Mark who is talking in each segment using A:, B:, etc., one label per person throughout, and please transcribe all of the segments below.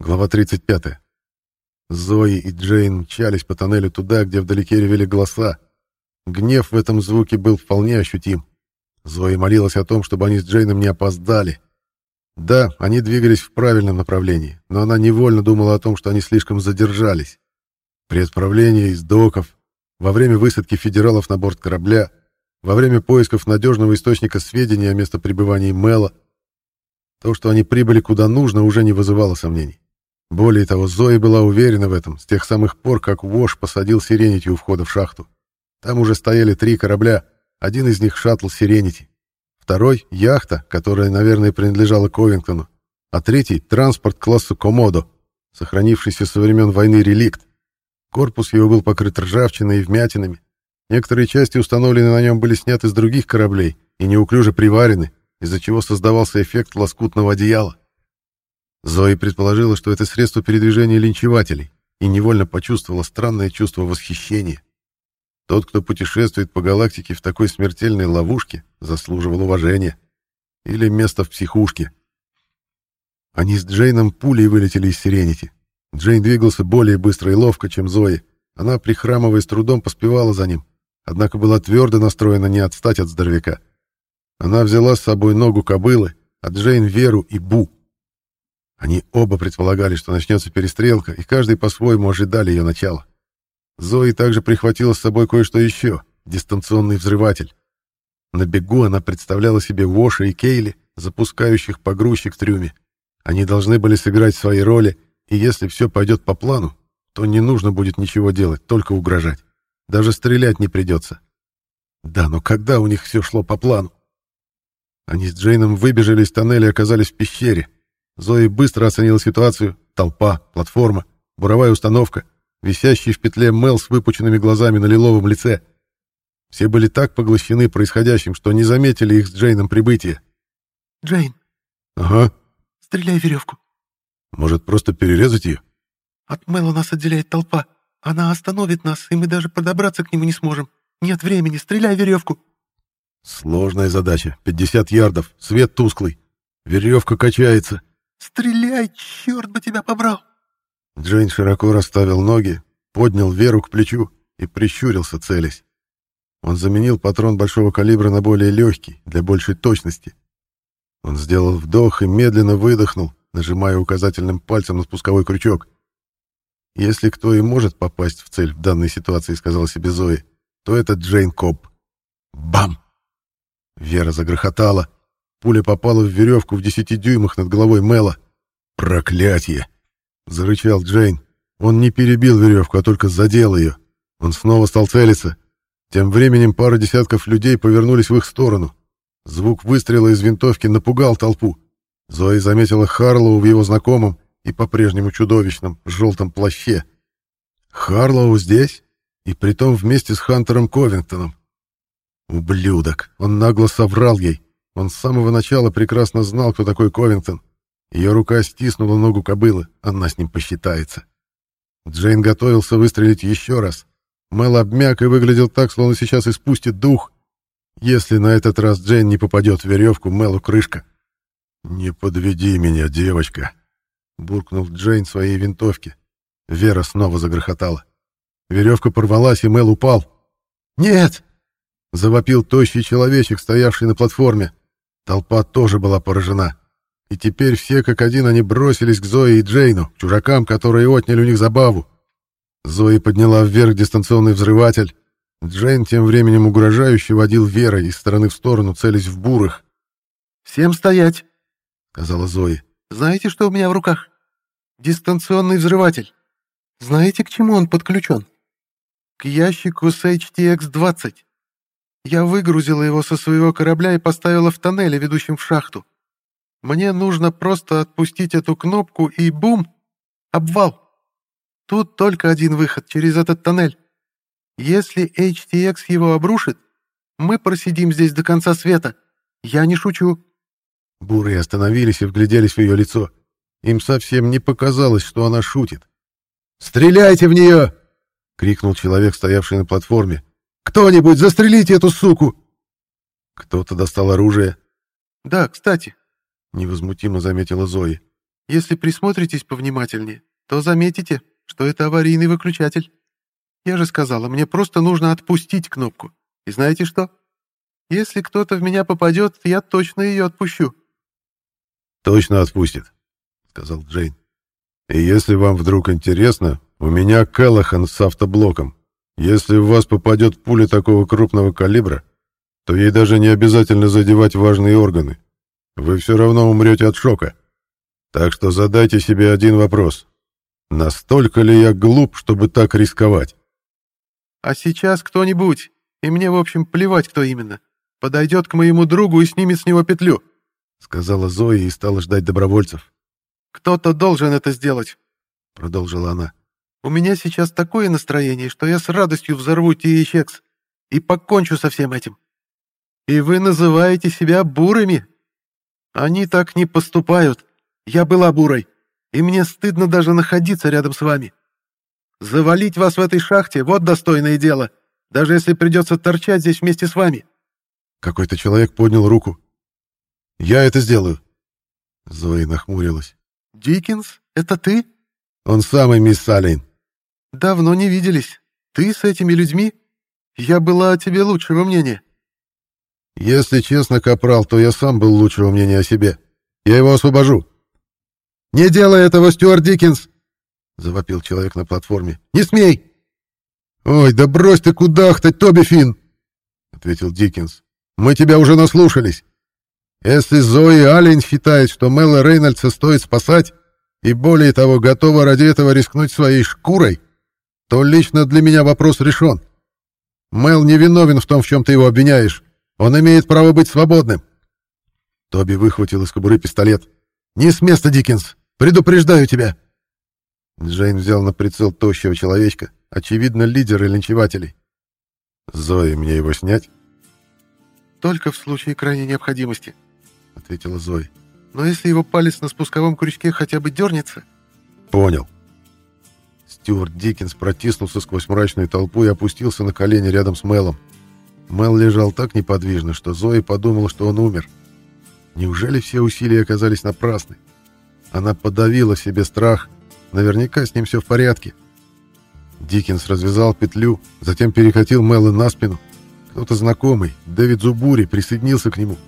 A: Глава 35. Зои и Джейн мчались по тоннелю туда, где вдалеке ревели голоса. Гнев в этом звуке был вполне ощутим. Зои молилась о том, чтобы они с Джейном не опоздали. Да, они двигались в правильном направлении, но она невольно думала о том, что они слишком задержались. При отправлении из доков, во время высадки федералов на борт корабля, во время поисков надежного источника сведений о местопребывании Мэла, то, что они прибыли куда нужно, уже не вызывало сомнений. Более того, Зои была уверена в этом с тех самых пор, как Вош посадил Сиренити у входа в шахту. Там уже стояли три корабля, один из них — шаттл Сиренити, второй — яхта, которая, наверное, принадлежала Ковингтону, а третий — транспорт класса Комодо, сохранившийся со времен войны реликт. Корпус его был покрыт ржавчиной и вмятинами. Некоторые части, установленные на нем, были сняты с других кораблей и неуклюже приварены, из-за чего создавался эффект лоскутного одеяла. Зои предположила, что это средство передвижения линчевателей, и невольно почувствовала странное чувство восхищения. Тот, кто путешествует по галактике в такой смертельной ловушке, заслуживал уважения. Или место в психушке. Они с Джейном пулей вылетели из Сиренити. Джейн двигался более быстро и ловко, чем Зои. Она, прихрамывая с трудом, поспевала за ним, однако была твердо настроена не отстать от здоровяка. Она взяла с собой ногу кобылы, а Джейн — Веру и Бу. Они оба предполагали, что начнется перестрелка, и каждый по-своему ожидали ее начала. Зои также прихватила с собой кое-что еще — дистанционный взрыватель. На бегу она представляла себе Воша и Кейли, запускающих погрузчик в трюме. Они должны были сыграть свои роли, и если все пойдет по плану, то не нужно будет ничего делать, только угрожать. Даже стрелять не придется. Да, но когда у них все шло по плану? Они с Джейном выбежали из тоннеля и оказались в пещере — Зои быстро оценила ситуацию. Толпа, платформа, буровая установка, висящий в петле Мел с выпученными глазами на лиловом лице. Все были так поглощены происходящим, что не заметили их с Джейном прибытия.
B: «Джейн!»
A: «Ага».
B: «Стреляй веревку».
A: «Может, просто перерезать ее?»
B: «От Мэла нас отделяет толпа. Она остановит нас, и мы даже подобраться к нему не сможем. Нет времени, стреляй веревку».
A: «Сложная задача. 50 ярдов, свет тусклый. Веревка качается.
B: «Стреляй, черт бы тебя побрал!»
A: Джейн широко расставил ноги, поднял Веру к плечу и прищурился, целясь. Он заменил патрон большого калибра на более легкий, для большей точности. Он сделал вдох и медленно выдохнул, нажимая указательным пальцем на спусковой крючок. «Если кто и может попасть в цель в данной ситуации, — сказал себе Зои, — то это Джейн Кобб. Бам!» Вера загрохотала. Пуля попала в веревку в десяти дюймах над головой Мэла. «Проклятье!» — зарычал Джейн. Он не перебил веревку, а только задел ее. Он снова стал целиться. Тем временем пара десятков людей повернулись в их сторону. Звук выстрела из винтовки напугал толпу. Зои заметила Харлоу в его знакомом и по-прежнему чудовищном желтом плаще. Харлоу здесь? И притом вместе с Хантером Ковингтоном. Ублюдок! Он нагло соврал ей. Он с самого начала прекрасно знал, кто такой Ковингтон. Ее рука стиснула ногу кобылы, она с ним посчитается. Джейн готовился выстрелить еще раз. Мэл обмяк и выглядел так, словно сейчас испустит дух. Если на этот раз Джейн не попадет в веревку, Мэлу крышка. «Не подведи меня, девочка», — буркнул Джейн своей винтовке. Вера снова загрохотала. Веревка порвалась, и Мэл упал. «Нет!» — завопил тощий человечек, стоявший на платформе. Толпа тоже была поражена. И теперь все как один они бросились к Зое и Джейну, чужакам, которые отняли у них забаву. Зои подняла вверх дистанционный взрыватель. Джейн тем временем угрожающе водил Верой из стороны в сторону, целясь в бурых.
B: «Всем стоять!»
A: — сказала Зои.
B: «Знаете, что у меня в руках? Дистанционный взрыватель. Знаете, к чему он подключен? К ящику с HTX-20. Я выгрузила его со своего корабля и поставила в тоннеле, ведущем в шахту. Мне нужно просто отпустить эту кнопку и бум! Обвал! Тут только один выход через этот тоннель. Если HTX его обрушит, мы просидим здесь до конца света. Я не шучу.
A: Бурые остановились и вгляделись в ее лицо. Им совсем не показалось, что она шутит. «Стреляйте в нее!» — крикнул человек, стоявший на платформе. Кто-нибудь застрелите эту суку!» Кто-то достал оружие.
B: «Да, кстати», —
A: невозмутимо заметила Зои.
B: Если присмотритесь повнимательнее, то заметите, что это аварийный выключатель. Я же сказала, мне просто нужно отпустить кнопку. И знаете что? Если кто-то в меня попадет, я точно ее отпущу».
A: «Точно отпустит», — сказал Джейн. «И если вам вдруг интересно, у меня Келлахан с автоблоком. Если в вас попадет пуля такого крупного калибра, то ей даже не обязательно задевать важные органы. Вы все равно умрете от шока. Так что задайте себе один вопрос. Настолько ли я глуп, чтобы так рисковать?
B: А сейчас кто-нибудь, и мне, в общем, плевать, кто именно, подойдет к моему другу и снимет с него петлю, — сказала Зоя и стала ждать добровольцев. «Кто-то должен это сделать», — продолжила она. «У меня сейчас такое настроение, что я с радостью взорву THX и покончу со всем этим. И вы называете себя бурами? Они так не поступают. Я была бурой, и мне стыдно даже находиться рядом с вами. Завалить вас в этой шахте — вот достойное дело, даже если придется торчать здесь вместе с вами».
A: Какой-то человек поднял руку. «Я это сделаю». Зои нахмурилась.
B: «Диккенс, это ты?»
A: «Он самый, мисс Салейн».
B: «Давно не виделись. Ты с этими людьми? Я была о тебе лучшего мнения».
A: «Если честно, Капрал, то я сам был лучшего мнения о себе. Я его освобожу». «Не делай этого, Стюарт Диккенс!» — завопил человек на платформе. «Не смей!» «Ой, да брось ты кудахтать, Тоби Финн!» — ответил Диккенс. «Мы тебя уже наслушались. Если Зои Аллен считает, что Мелла Рейнольдса стоит спасать, и более того, готова ради этого рискнуть своей шкурой, то лично для меня вопрос решен. Мел не виновен в том, в чем ты его обвиняешь. Он имеет право быть свободным. Тоби выхватил из кобуры пистолет. «Не с места, Диккенс! Предупреждаю тебя!» Джейн взял на прицел тощего человечка, очевидно, лидера линчевателей. «Зои, мне его снять?»
B: «Только в случае крайней необходимости», — ответила Зои. «Но если его палец на спусковом крючке хотя бы дернется...»
A: «Понял». Стюарт Диккенс протиснулся сквозь мрачную толпу и опустился на колени рядом с Мелом. Мел лежал так неподвижно, что Зои подумала, что он умер. Неужели все усилия оказались напрасны? Она подавила себе страх. Наверняка с ним все в порядке. Диккенс развязал петлю, затем перекатил Мэла на спину. Кто-то знакомый, Дэвид Зубури, присоединился к нему.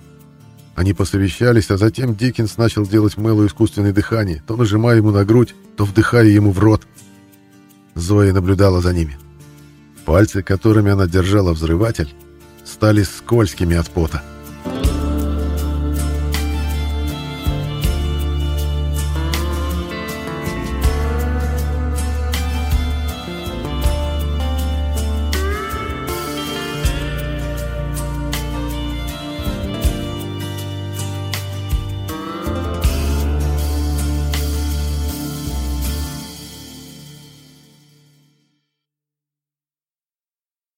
A: Они посовещались, а затем Диккенс начал делать Мэлу искусственное дыхание, то нажимая ему на грудь, то вдыхая ему в рот. Зоя наблюдала за ними. Пальцы, которыми она держала взрыватель, стали скользкими от пота.